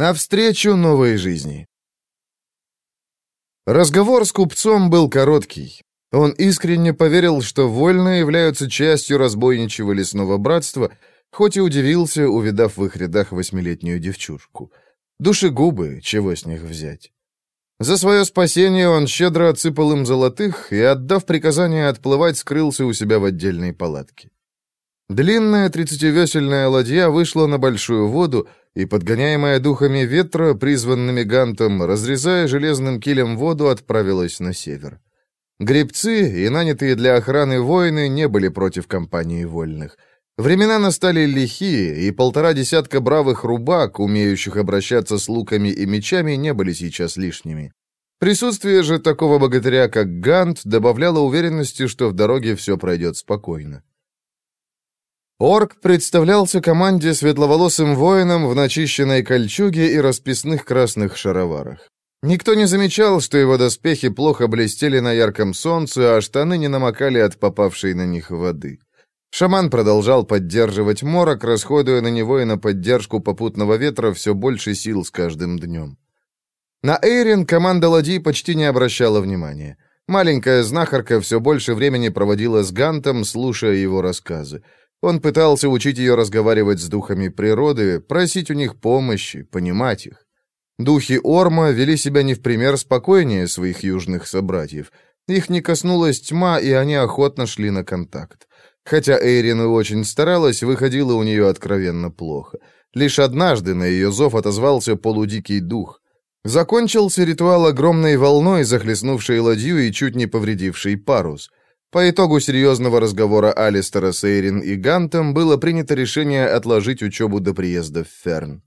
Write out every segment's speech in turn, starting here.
Навстречу новой жизни. Разговор с купцом был короткий. Он искренне поверил, что вольные являются частью разбойничего лесного братства, хоть и удивился, увидав в их рядах восьмилетнюю девчушку. Душегубы, чего с них взять? За свое спасение он щедро отсыпал им золотых и, отдав приказание отплывать, скрылся у себя в отдельной палатке. Длинная тридцативесельная ладья вышла на большую воду и, подгоняемая духами ветра, призванными гантом, разрезая железным килем воду, отправилась на север. Гребцы и нанятые для охраны воины не были против компании вольных. Времена настали лихие, и полтора десятка бравых рубак, умеющих обращаться с луками и мечами, не были сейчас лишними. Присутствие же такого богатыря, как Гант, добавляло уверенности, что в дороге все пройдет спокойно. Орк представлялся команде светловолосым воином в начищенной кольчуге и расписных красных шароварах. Никто не замечал, что его доспехи плохо блестели на ярком солнце, а штаны не намокали от попавшей на них воды. Шаман продолжал поддерживать морок, расходуя на него и на поддержку попутного ветра все больше сил с каждым днем. На Эйрин команда ладьи почти не обращала внимания. Маленькая знахарка все больше времени проводила с Гантом, слушая его рассказы. Он пытался учить ее разговаривать с духами природы, просить у них помощи, понимать их. Духи Орма вели себя не в пример спокойнее своих южных собратьев. Их не коснулась тьма, и они охотно шли на контакт. Хотя Эйрин очень старалась, выходило у нее откровенно плохо. Лишь однажды на ее зов отозвался полудикий дух. Закончился ритуал огромной волной, захлестнувшей ладью и чуть не повредившей парус. По итогу серьезного разговора Алистера с Эйрин и Гантом было принято решение отложить учебу до приезда в Ферн.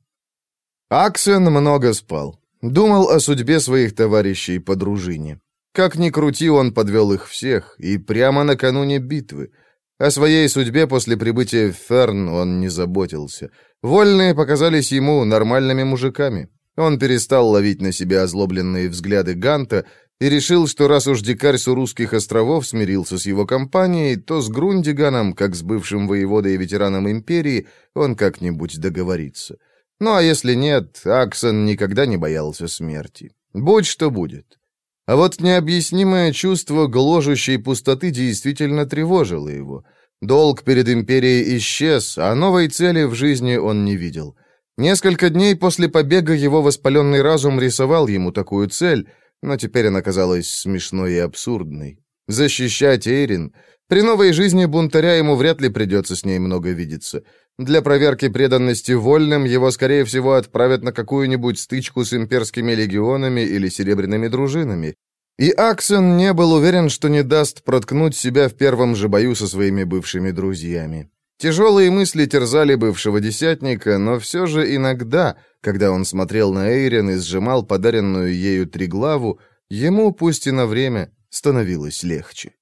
Аксен много спал. Думал о судьбе своих товарищей по дружине. Как ни крути, он подвел их всех, и прямо накануне битвы. О своей судьбе после прибытия в Ферн он не заботился. Вольные показались ему нормальными мужиками. Он перестал ловить на себя озлобленные взгляды Ганта и решил, что раз уж дикарь с русских островов смирился с его компанией, то с Грундиганом, как с бывшим воеводой и ветераном империи, он как-нибудь договорится. Ну а если нет, Аксон никогда не боялся смерти. Будь что будет. А вот необъяснимое чувство гложущей пустоты действительно тревожило его. Долг перед империей исчез, а новой цели в жизни он не видел. Несколько дней после побега его воспаленный разум рисовал ему такую цель — но теперь она казалась смешной и абсурдной. Защищать Эйрин... При новой жизни бунтаря ему вряд ли придется с ней много видеться. Для проверки преданности вольным его, скорее всего, отправят на какую-нибудь стычку с имперскими легионами или серебряными дружинами. И Аксон не был уверен, что не даст проткнуть себя в первом же бою со своими бывшими друзьями. Тяжелые мысли терзали бывшего десятника, но все же иногда, когда он смотрел на Эйрен и сжимал подаренную ею триглаву, ему, пусть и на время, становилось легче.